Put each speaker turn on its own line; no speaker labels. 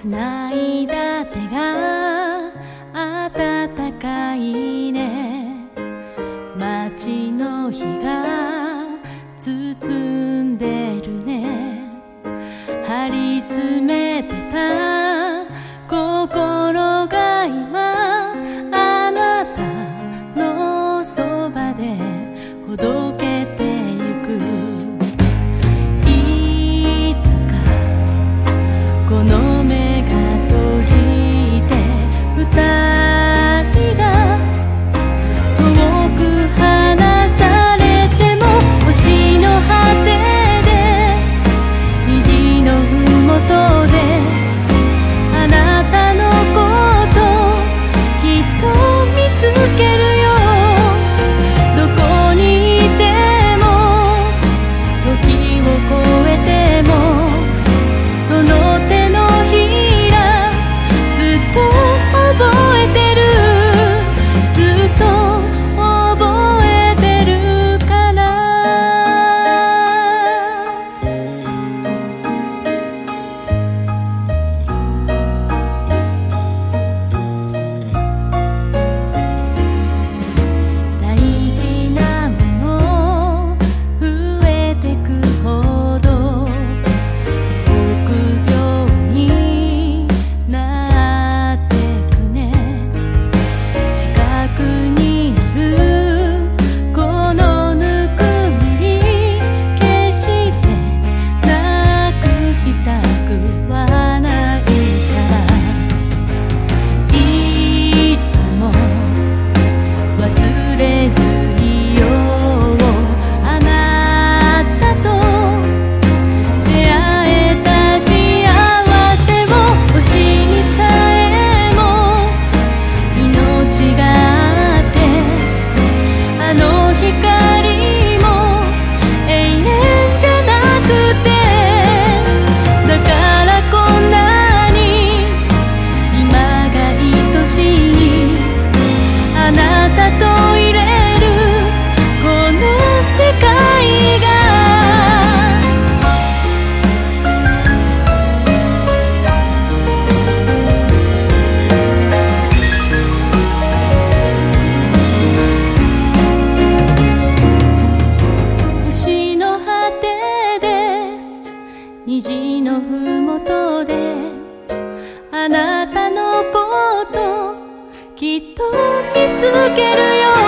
繋いだ手が暖かいね。街の日が包んでるね。張り詰めてた心が今あなたのそばでほどけあなたのこときっと見つけるよ。